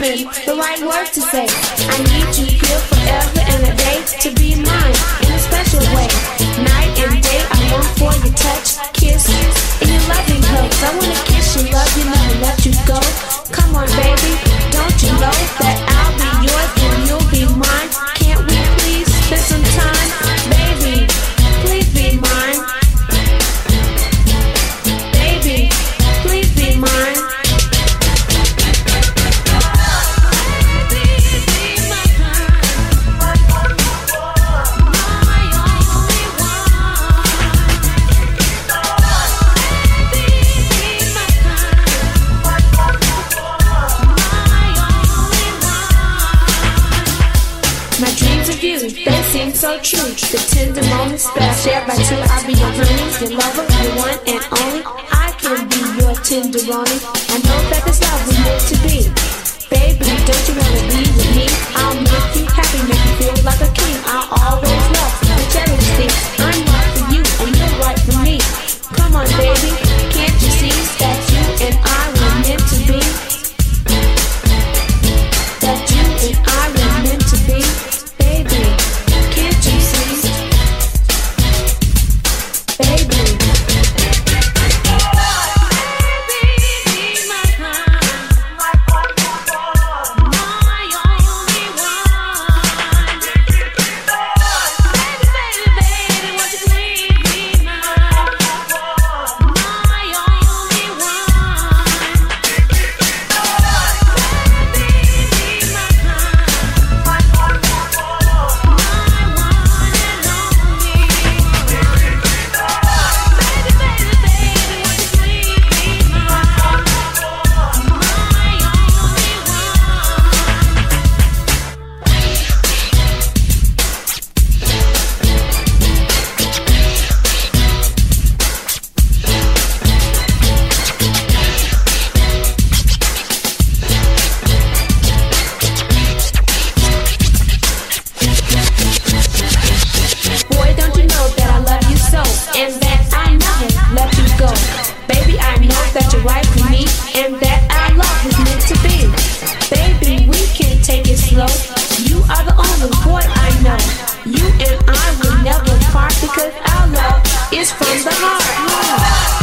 the right words to say. I need you here forever and a day to be mine in a special way. Night and day, I long for your touch, kiss, and your loving hugs. I wanna My dreams of you, they seem so true. The tender moments that I share by two, I'll be your honey, your lover, your one and only. I can be your tenderoni. I know that this love was meant to be. Baby, don't you wanna be with me? I'll make you happy, make you feel like a king. I'll always is from the heart.